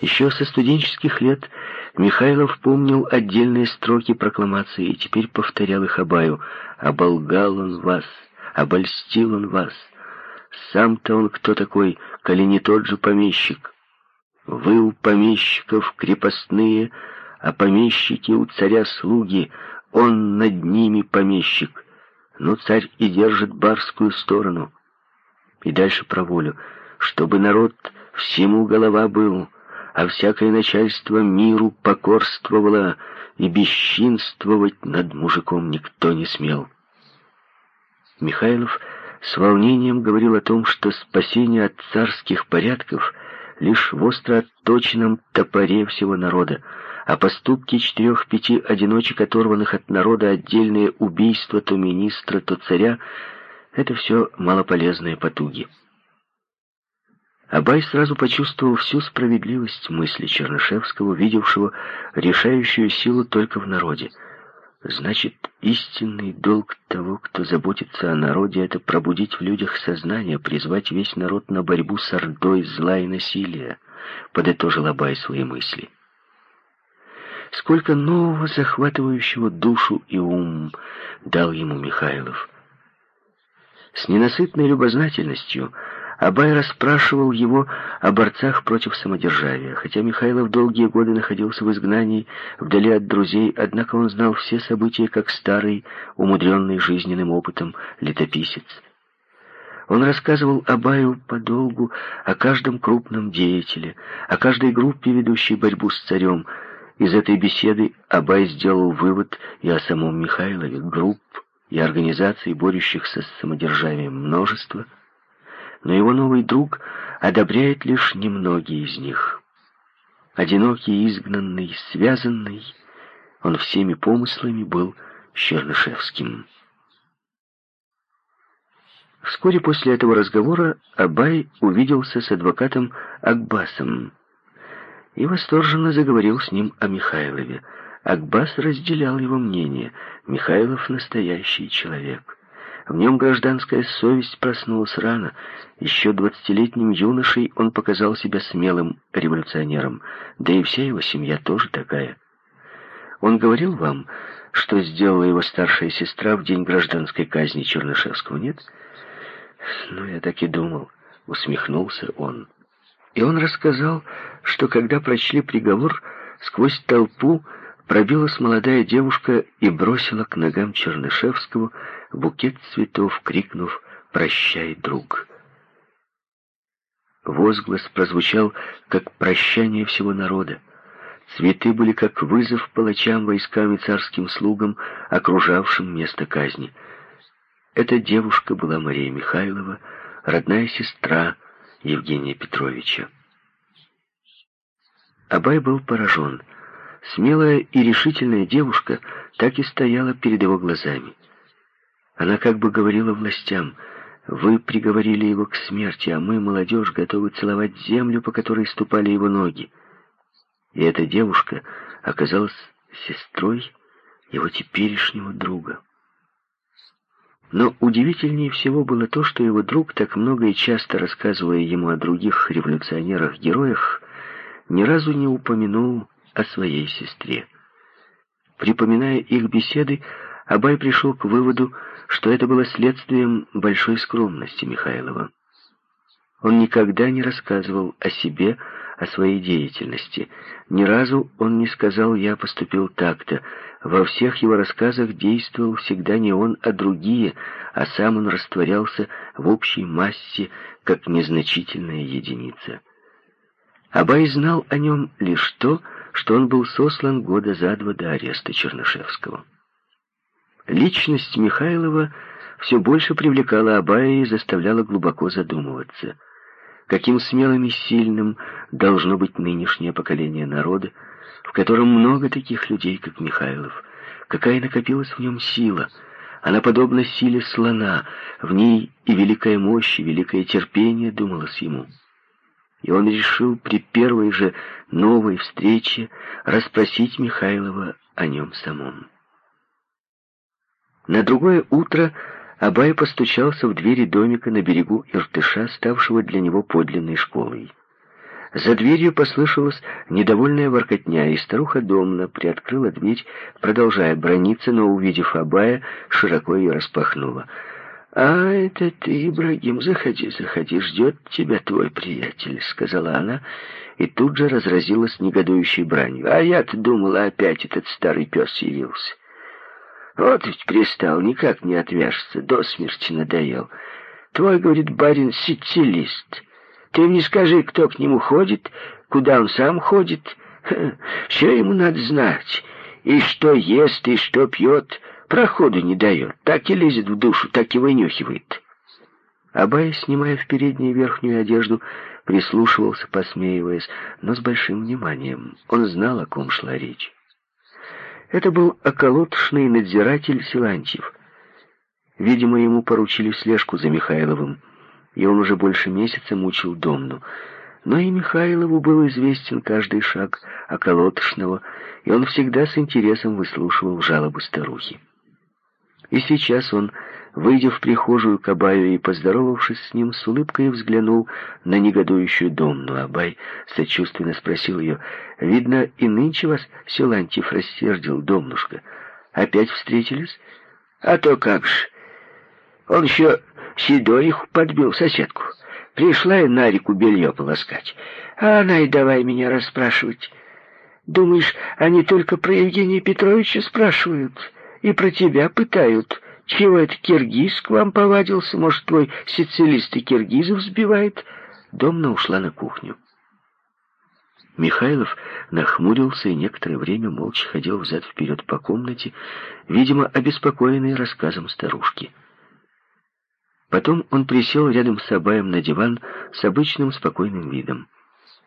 Еще со студенческих лет Михайлов помнил отдельные строки прокламации и теперь повторял их Абаю. «Оболгал он вас, обольстил он вас. Сам-то он кто такой, коли не тот же помещик? Вы у помещиков крепостные, а помещики у царя слуги, он над ними помещик. Но царь и держит барскую сторону. И дальше про волю, чтобы народ всему голова был, а всякое начальство миру покорствовало, и бесчинствовать над мужиком никто не смел. Михайлов с волнением говорил о том, что спасение от царских порядков лишь в остро отточенном топоре всего народа, а поступки четырех-пяти одиночек, оторванных от народа, отдельные убийства то министра, то царя — это все малополезные потуги. Абай сразу почувствовал всю справедливость мысли Чернышевского, видевшего решающую силу только в народе. Значит, истинный долг того, кто заботится о народе, это пробудить в людях сознание, призвать весь народ на борьбу с ордой зла и насилия, подытожил Абай свои мысли. Сколько нового, захватывающего душу и ум дал ему Михайлов. С ненасытной любознательностью Абай расспрашивал его о борцах против самодержавия. Хотя Михайлов долгие годы находился в изгнании, вдали от друзей, однако он знал все события, как старый, умудренный жизненным опытом летописец. Он рассказывал Абаю подолгу о каждом крупном деятеле, о каждой группе, ведущей борьбу с царем. Из этой беседы Абай сделал вывод и о самом Михайлове, групп и организаций, борющихся с самодержавием множество – но его новый друг одобряет лишь немногие из них. Одинокий, изгнанный, связанный, он всеми помыслами был Чернышевским. Вскоре после этого разговора Абай увиделся с адвокатом Акбасом и восторженно заговорил с ним о Михайлове. Акбас разделял его мнение. Михайлов — настоящий человек. В нем гражданская совесть проснулась рано. Еще двадцатилетним юношей он показал себя смелым революционером, да и вся его семья тоже такая. Он говорил вам, что сделала его старшая сестра в день гражданской казни Чернышевского, нет? Ну, я так и думал, усмехнулся он. И он рассказал, что когда прочли приговор, сквозь толпу пробилась молодая девушка и бросила к ногам Чернышевского букет цветов, крикнув «Прощай, друг!». Возглас прозвучал, как прощание всего народа. Цветы были как вызов палачам, войскам и царским слугам, окружавшим место казни. Эта девушка была Мария Михайлова, родная сестра Евгения Петровича. Абай был поражен. Смелая и решительная девушка так и стояла перед его глазами. Она как бы говорила властям, «Вы приговорили его к смерти, а мы, молодежь, готовы целовать землю, по которой ступали его ноги». И эта девушка оказалась сестрой его теперешнего друга. Но удивительнее всего было то, что его друг, так много и часто рассказывая ему о других революционерах-героях, ни разу не упомянул о своей сестре. Припоминая их беседы, Абай пришел к выводу, что это было следствием большой скромности Михайлова. Он никогда не рассказывал о себе, о своей деятельности. Ни разу он не сказал «я поступил так-то». Во всех его рассказах действовал всегда не он, а другие, а сам он растворялся в общей массе, как незначительная единица. Абай знал о нем лишь то, что он был сослан года за два до ареста Чернышевского. Личность Михайлова все больше привлекала Абая и заставляла глубоко задумываться. Каким смелым и сильным должно быть нынешнее поколение народа, в котором много таких людей, как Михайлов. Какая накопилась в нем сила. Она подобна силе слона, в ней и великая мощь, и великое терпение, думалось ему. И он решил при первой же новой встрече расспросить Михайлова о нем самом. На другое утро Абай постучался в двери домика на берегу Иртыша, ставшего для него подлинной школой. За дверью послышалась недовольная воркотня, и старуха Домна приоткрыла дверь, продолжая брониться, но, увидев Абая, широко ее распахнула. «А, это ты, Ибрагим, заходи, заходи, ждет тебя твой приятель», — сказала она, и тут же разразилась негодующей бранью. «А я-то думала, опять этот старый пес явился. Вот ведь пристал, никак не отвяжется, до смерти надоел. Твой, говорит, барин, сицилист». Ты мне скажи, кто к нему ходит, куда он сам ходит. Все ему надо знать. И что ест, и что пьет, проходу не дает. Так и лезет в душу, так и вынюхивает. Абай, снимая в переднюю верхнюю одежду, прислушивался, посмеиваясь, но с большим вниманием. Он знал, о ком шла речь. Это был околотошный надзиратель Силантьев. Видимо, ему поручили слежку за Михайловым и он уже больше месяца мучил Домну. Но и Михайлову был известен каждый шаг околотошного, и он всегда с интересом выслушивал жалобы старухи. И сейчас он, выйдя в прихожую к Абаю и поздоровавшись с ним, с улыбкой взглянул на негодующую Домну. Абай сочувственно спросил ее, «Видно, и нынче вас Силантьев рассердил, Домнушка. Опять встретились?» «А то как ж! Он еще Седой подбил соседку. Пришла я на реку белье полоскать. А она и давай меня расспрашивать. Думаешь, они только про Евгения Петровича спрашивают? И про тебя пытают. Чего это киргиз к вам повадился? Может, твой сицилист и киргизов сбивает?» Домна ушла на кухню. Михайлов нахмурился и некоторое время молча ходил взад-вперед по комнате, видимо, обеспокоенный рассказом старушки. Потом он присел рядом с Абаем на диван с обычным спокойным видом.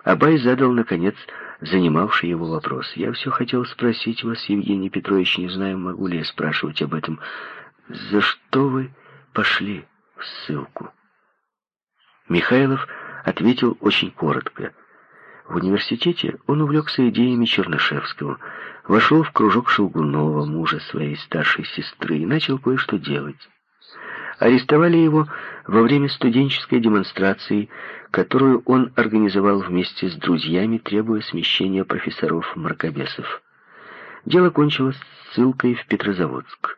Абай задал, наконец, занимавший его вопрос. «Я все хотел спросить вас, Евгений Петрович, не знаю, могу ли я спрашивать об этом. За что вы пошли в ссылку?» Михайлов ответил очень коротко. В университете он увлекся идеями Чернышевского, вошел в кружок Шелгунова, мужа своей старшей сестры, и начал кое-что делать. Арестовали его во время студенческой демонстрации, которую он организовал вместе с друзьями, требуя смещения профессоров-мракобесов. Дело кончилось ссылкой в Петрозаводск.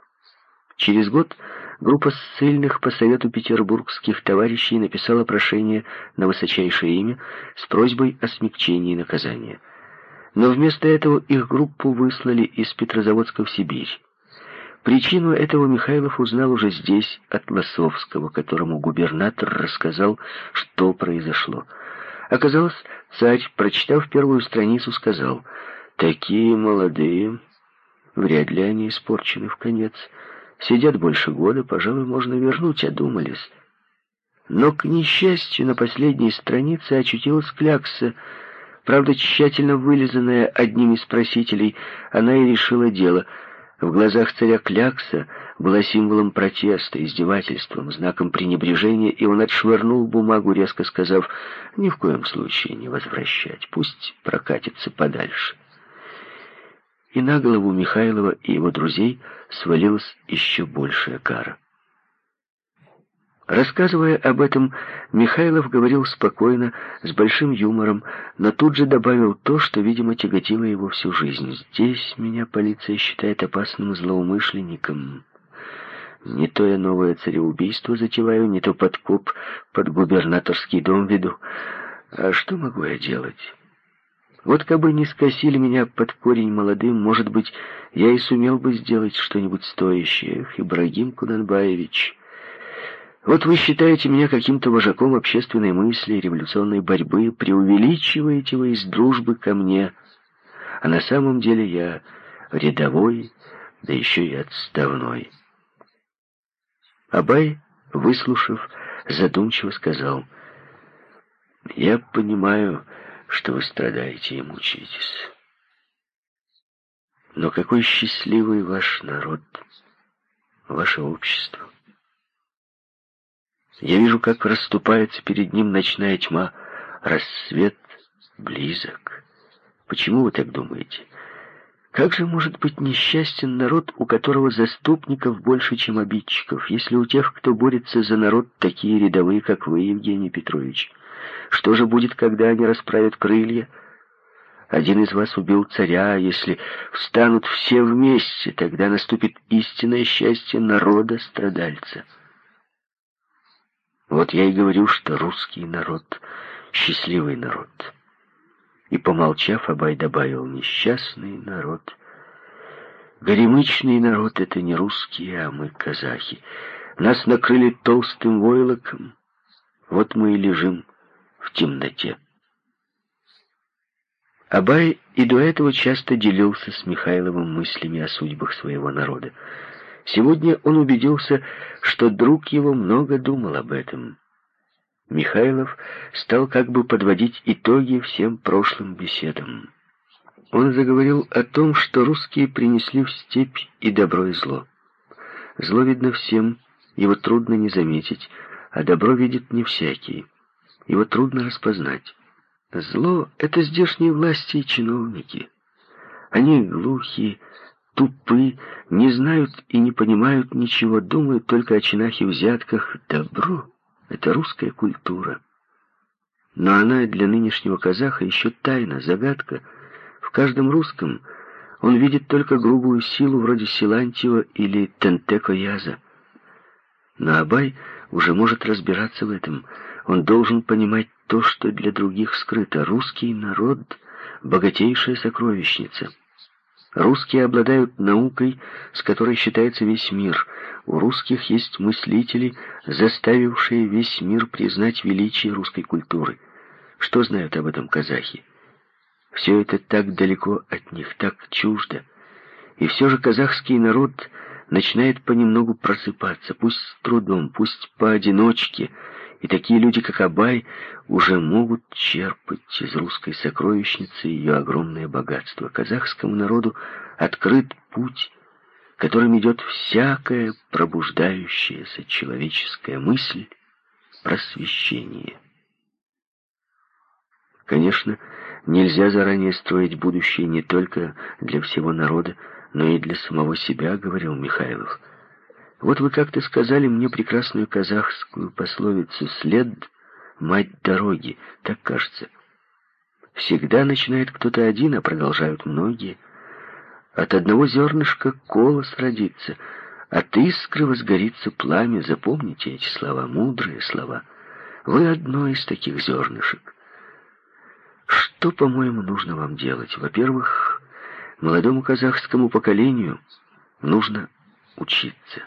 Через год группа ссыльных по совету петербургских товарищей написала прошение на высочайшее имя с просьбой о смягчении наказания. Но вместо этого их группу выслали из Петрозаводска в Сибирь. Причину этого Михайлов узнал уже здесь, от Лосовского, которому губернатор рассказал, что произошло. Оказалось, царь, прочитав первую страницу, сказал, «Такие молодые, вряд ли они испорчены в конец. Сидят больше года, пожалуй, можно вернуть, одумались». Но, к несчастью, на последней странице очутилась клякса, правда, тщательно вылизанная одним из просителей, она и решила дело — в глазах царя Клякса была символом протеста, издевательством, знаком пренебрежения, и он отшвырнул бумагу, резко сказав, «Ни в коем случае не возвращать, пусть прокатится подальше». И на голову Михайлова и его друзей свалилась еще большая кара. Рассказывая об этом, Михайлов говорил спокойно, с большим юмором, но тут же добавил то, что, видимо, тяготило его всю жизнь. «Здесь меня полиция считает опасным злоумышленником. Не то я новое цареубийство затеваю, не то подкоп под губернаторский дом веду. А что могу я делать?» Вот как бы не скосили меня под корень молодым, может быть, я и сумел бы сделать что-нибудь стоящее. Эх, Ибрагим Кунанбаевич, вот вы считаете меня каким-то вожаком общественной мысли, революционной борьбы, преувеличиваете вы из дружбы ко мне, а на самом деле я рядовой, да еще и отставной. Абай, выслушав, задумчиво сказал, «Я понимаю, что вы страдаете и мучаетесь. Но какой счастливый ваш народ, ваше общество. Я вижу, как расступается перед ним ночная тьма. Рассвет близок. Почему вы так думаете? Как же может быть несчастен народ, у которого заступников больше, чем обидчиков, если у тех, кто борется за народ, такие рядовые, как вы, Евгений Петрович? Что же будет, когда они расправят крылья? Один из вас убил царя, а если встанут все вместе, тогда наступит истинное счастье народа-страдальца. Вот я и говорю, что русский народ — счастливый народ. И, помолчав, Абай добавил, несчастный народ. Горемычный народ — это не русские, а мы казахи. Нас накрыли толстым войлоком, вот мы и лежим в темноте. Абай и до этого часто делился с Михайловым мыслями о судьбах своего народа. Сегодня он убедился, что друг его много думал об этом. Михайлов стал как бы подводить итоги всем прошлым беседам. Он заговорил о том, что русские принесли в степь и добро, и зло. Зло видно всем, его трудно не заметить, а добро видит не всякий. Его трудно распознать. Зло — это здешние власти и чиновники. Они глухие, тупы, не знают и не понимают ничего, думают только о чинах и взятках. Добро — это русская культура. Но она для нынешнего казаха еще тайна, загадка. В каждом русском он видит только грубую силу вроде Силантьева или Тентеко-Яза. Но Абай уже может разбираться в этом. Он должен понимать то, что для других скрыто. Русский народ — богатейшая сокровищница. Русские обладают наукой, с которой считается весь мир. У русских есть мыслители, заставившие весь мир признать величие русской культуры. Что знают об этом казахи? Все это так далеко от них, так чуждо. И все же казахский народ начинает понемногу просыпаться, пусть с трудом, пусть поодиночке, и такие люди, как Абай, уже могут черпать из русской сокровищницы ее огромное богатство. Казахскому народу открыт путь, которым идет всякая пробуждающаяся человеческая мысль, просвещение. Конечно, нельзя заранее строить будущее не только для всего народа, но и для самого себя, говорил Михайлов. Вот вы как-то сказали мне прекрасную казахскую пословицу «След — мать дороги», так кажется. Всегда начинает кто-то один, а продолжают многие. От одного зернышка колос родится, от искры возгорится пламя. Запомните эти слова, мудрые слова. Вы одно из таких зернышек. Что, по-моему, нужно вам делать? Во-первых, молодому казахскому поколению нужно учиться.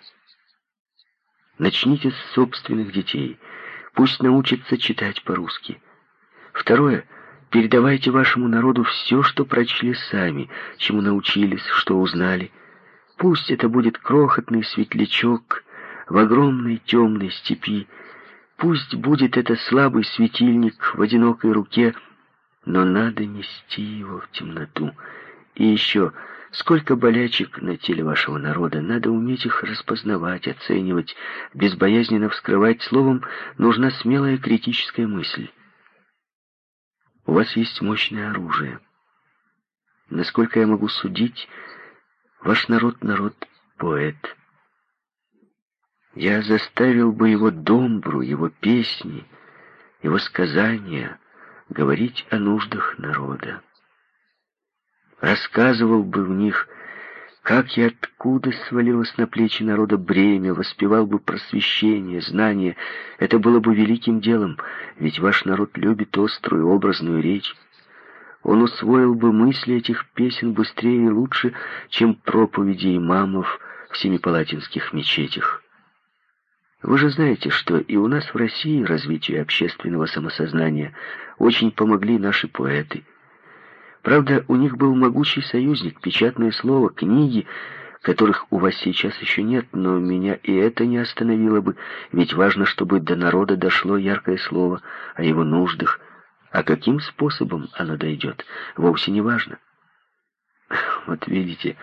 Начните с собственных детей. Пусть научатся читать по-русски. Второе. Передавайте вашему народу все, что прочли сами, чему научились, что узнали. Пусть это будет крохотный светлячок в огромной темной степи. Пусть будет это слабый светильник в одинокой руке, но надо нести его в темноту. И еще Сколько болячек на теле вашего народа, надо уметь их распознавать, оценивать, безбоязненно вскрывать. Словом, нужна смелая критическая мысль. У вас есть мощное оружие. Насколько я могу судить, ваш народ — народ-поэт. Я заставил бы его домбру, его песни, его сказания говорить о нуждах народа рассказывал бы в них, как и откуда свалилось на плечи народа бремя, воспевал бы просвещение, знание. Это было бы великим делом, ведь ваш народ любит острую образную речь. Он усвоил бы мысли этих песен быстрее и лучше, чем проповеди имамов в семипалатинских мечетях. Вы же знаете, что и у нас в России развитию общественного самосознания очень помогли наши поэты – Правда, у них был могучий союзник, печатное слово, книги, которых у вас сейчас еще нет, но меня и это не остановило бы, ведь важно, чтобы до народа дошло яркое слово о его нуждах, а каким способом оно дойдет, вовсе не важно. Вот видите,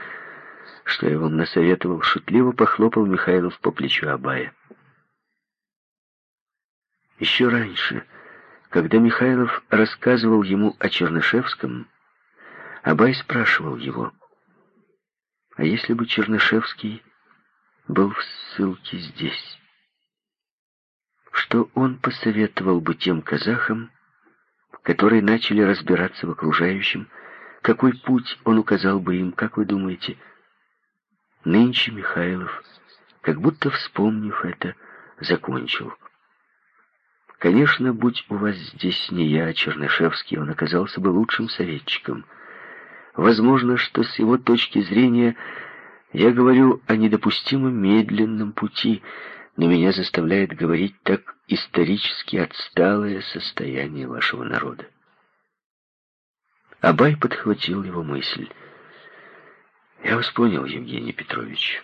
что я вам насоветовал, шутливо похлопал Михайлов по плечу Абая. Еще раньше, когда Михайлов рассказывал ему о Чернышевском, Абай спрашивал его, а если бы Чернышевский был в ссылке здесь? что он посоветовал бы тем казахам, которые начали разбираться в окружающем, какой путь он указал бы им, как вы думаете? Нынче Михайлов, как будто вспомнив это, закончил. Конечно, будь у вас здесь не я, а Чернышевский, он оказался бы лучшим советчиком. Возможно, что с его точки зрения я говорю о недопустимом медленном пути, но меня заставляет говорить так исторически отсталое состояние вашего народа. Абай подхватил его мысль. «Я вас понял, Евгений Петрович.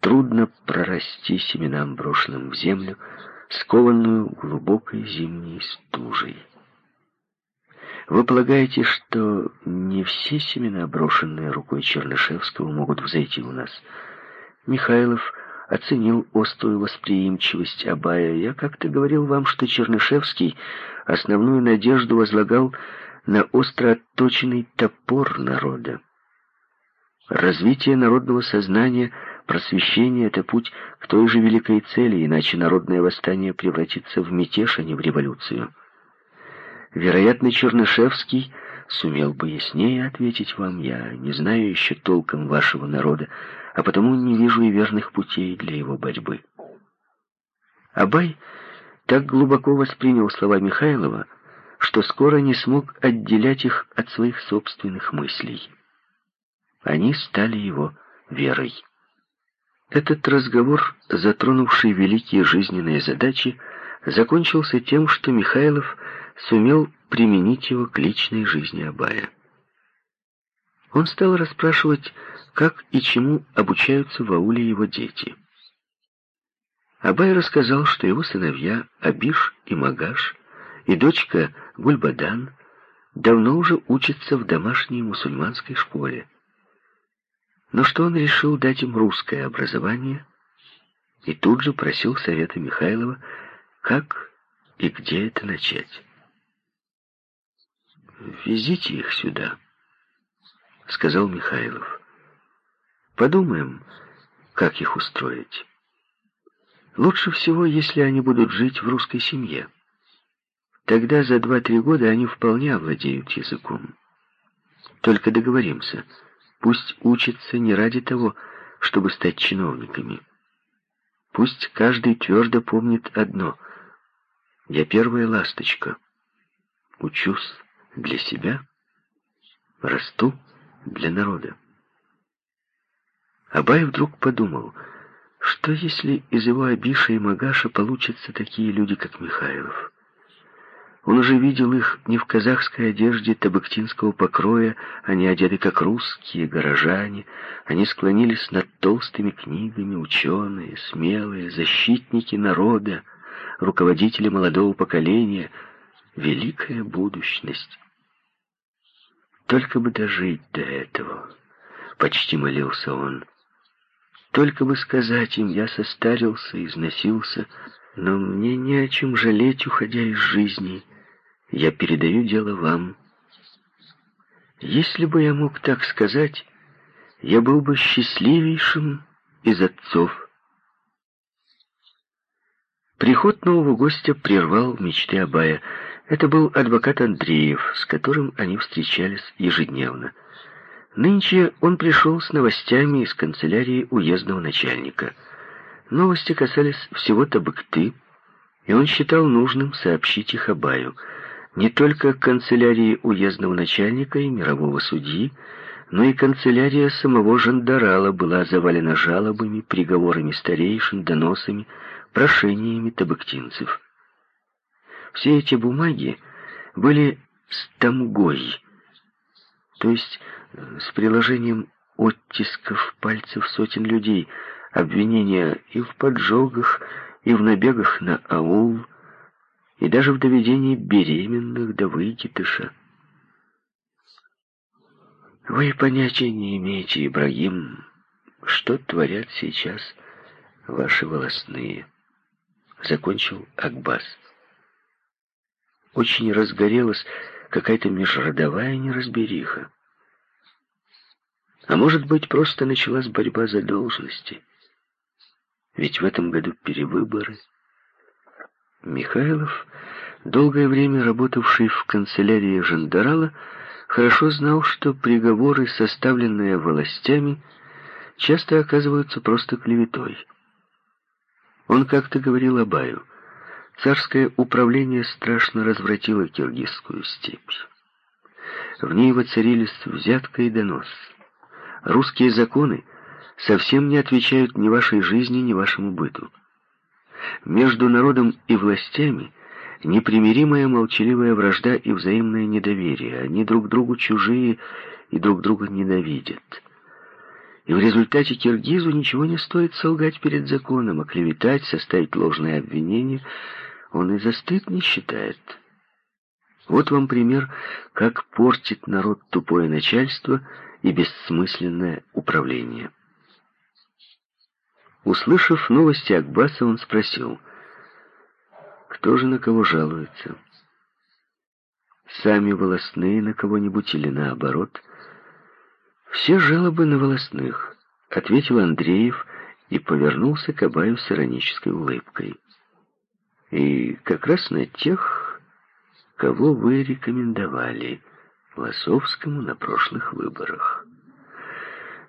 Трудно прорасти семенам, брошенным в землю, скованную глубокой зимней стужей. Вы полагаете, что не все семена, брошенные рукой Чернышевского, могут взойти у нас? Михайлов оценил острую восприимчивость Абая. Я как-то говорил вам, что Чернышевский основную надежду возлагал на остро отточенный топор народа. Развитие народного сознания, просвещение — это путь к той же великой цели, иначе народное восстание превратится в мятеж, а не в революцию. Вероятно, Чернышевский сумел бы яснее ответить вам. Я не знаю еще толком вашего народа, а потому не вижу и верных путей для его борьбы. Абай так глубоко воспринял слова Михайлова, что скоро не смог отделять их от своих собственных мыслей. Они стали его верой. Этот разговор, затронувший великие жизненные задачи, закончился тем, что Михайлов сумел применить его к личной жизни Абая. Он стал расспрашивать, как и чему обучаются в ауле его дети. Абай рассказал, что его сыновья Абиш и Магаш и дочка Гульбадан давно уже учатся в домашней мусульманской школе. Но что он решил дать им русское образование и тут же просил совета Михайлова, как и где это начать. «Везите их сюда», — сказал Михайлов. «Подумаем, как их устроить. Лучше всего, если они будут жить в русской семье». Тогда за два-три года они вполне овладеют языком. Только договоримся, пусть учатся не ради того, чтобы стать чиновниками. Пусть каждый твердо помнит одно. Я первая ласточка. Учусь для себя, расту для народа. Абай вдруг подумал, что если из его Абиша и Магаша получатся такие люди, как Михайлов? Он уже видел их не в казахской одежде табыктинского покроя, они одеты как русские, горожане. Они склонились над толстыми книгами, ученые, смелые, защитники народа, руководители молодого поколения. Великая будущность. Только бы дожить до этого, почти молился он. Только бы сказать им, я состарился, износился, но мне не о чем жалеть, уходя из жизни. Я передаю дело вам. Если бы я мог так сказать, я был бы счастливейшим из отцов. Приход нового гостя прервал мечты Абая. Это был адвокат Андреев, с которым они встречались ежедневно. Нынче он пришел с новостями из канцелярии уездного начальника. Новости касались всего Табыкты, и он считал нужным сообщить их Абаю — не только канцелярии уездного начальника и мирового судьи, но и канцелярия самого жандарала была завалена жалобами, приговорами старейшин, доносами, прошениями табыктинцев. Все эти бумаги были с тамгой, то есть э, с приложением оттисков пальцев сотен людей, обвинения и в поджогах, и в набегах на аул, и даже в доведении беременных до выкидыша. Вы понятия не имеете, Ибрагим, что творят сейчас ваши волосные. Закончил Акбас. Очень разгорелась какая-то межродовая неразбериха. А может быть, просто началась борьба за должности. Ведь в этом году перевыборы — Михайлов, долгое время работавший в канцелярии жандарала, хорошо знал, что приговоры, составленные властями, часто оказываются просто клеветой. Он как-то говорил Абаю, царское управление страшно развратило киргизскую степь. В ней воцарились взятка и донос. Русские законы совсем не отвечают ни вашей жизни, ни вашему быту. Между народом и властями непримиримая молчаливая вражда и взаимное недоверие. Они друг другу чужие и друг друга ненавидят. И в результате киргизу ничего не стоит солгать перед законом, оклеветать, составить ложное обвинение. Он и за не считает. Вот вам пример, как портит народ тупое начальство и бессмысленное управление. Услышав новости Акбаса, он спросил, кто же на кого жалуется? Сами волосные на кого-нибудь или наоборот? Все жалобы на волосных, ответил Андреев и повернулся к Абаю с иронической улыбкой. И как раз на тех, кого вы рекомендовали Лосовскому на прошлых выборах.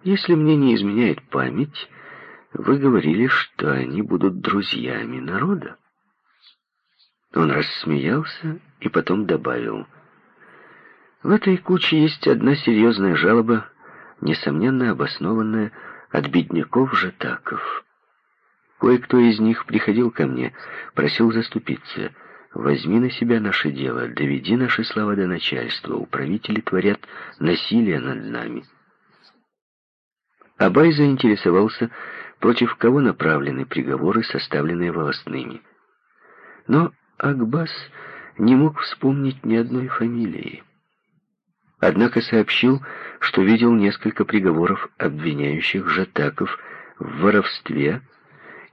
Если мне не изменяет память, вы говорили, что они будут друзьями народа. Он рассмеялся и потом добавил. В этой куче есть одна серьезная жалоба, несомненно обоснованная от бедняков-жатаков. Кое-кто из них приходил ко мне, просил заступиться. Возьми на себя наше дело, доведи наши слова до начальства. Управители творят насилие над нами. Абай заинтересовался, против кого направлены приговоры, составленные волостными. Но Акбас не мог вспомнить ни одной фамилии. Однако сообщил, что видел несколько приговоров, обвиняющих жатаков в воровстве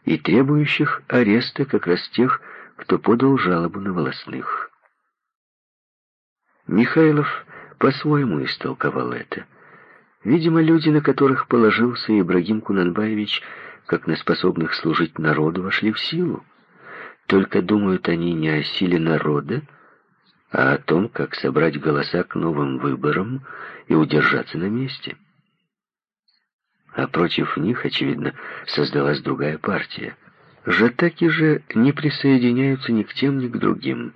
и требующих ареста как раз тех, кто подал жалобу на волосных. Михайлов по-своему истолковал это. Видимо, люди, на которых положился Ибрагим Кунанбаевич, как на способных служить народу, вошли в силу. Только думают они не о силе народа, а о том, как собрать голоса к новым выборам и удержаться на месте. А против них, очевидно, создалась другая партия. Жатаки же не присоединяются ни к тем, ни к другим.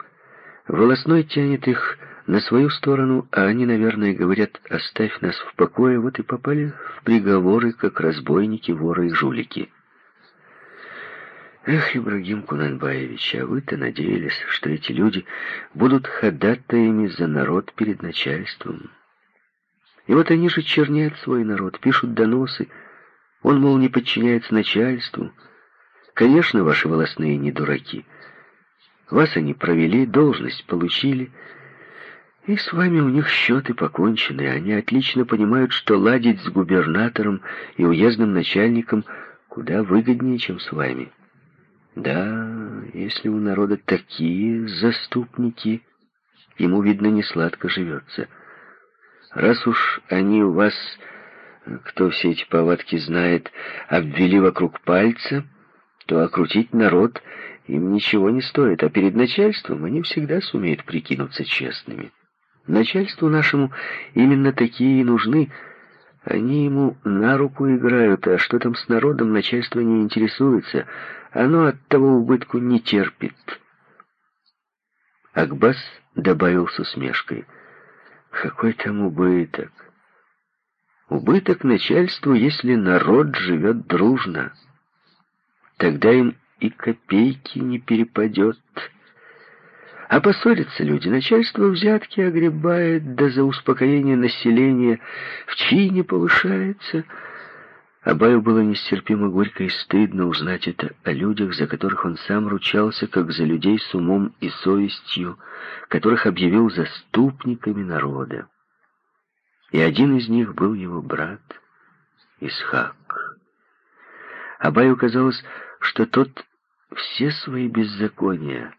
Волосной тянет их на свою сторону, а они, наверное, говорят «оставь нас в покое», вот и попали в приговоры, как разбойники, воры и жулики. Эх, Ибрагим Кунанбаевич, а вы-то надеялись, что эти люди будут ходатаями за народ перед начальством. И вот они же черняют свой народ, пишут доносы. Он, мол, не подчиняется начальству. Конечно, ваши волосные не дураки. Вас они провели, должность получили, и с вами у них счеты покончены. Они отлично понимают, что ладить с губернатором и уездным начальником куда выгоднее, чем с вами. Да, если у народа такие заступники, ему, видно, не сладко живется. Раз уж они у вас, кто все эти повадки знает, обвели вокруг пальца, то окрутить народ им ничего не стоит, а перед начальством они всегда сумеют прикинуться честными. Начальству нашему именно такие и нужны, они ему на руку играют, а что там с народом, начальство не интересуется. Оно от того убытку не терпит. Акбас добавил с усмешкой. Какой там убыток? Убыток начальству, если народ живет дружно. Тогда им и копейки не перепадет. А поссорятся люди, начальство взятки огребает, да за успокоение населения в чине повышается. Абаю было нестерпимо горько и стыдно узнать это о людях, за которых он сам ручался, как за людей с умом и совестью, которых объявил заступниками народа. И один из них был его брат Исхак. Абаю казалось, что тот все свои беззакония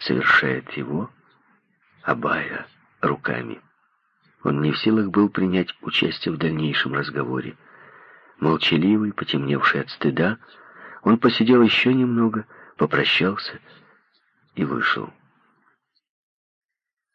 совершает его, Абая, руками. Он не в силах был принять участие в дальнейшем разговоре. Молчаливый, потемневший от стыда, он посидел еще немного, попрощался и вышел.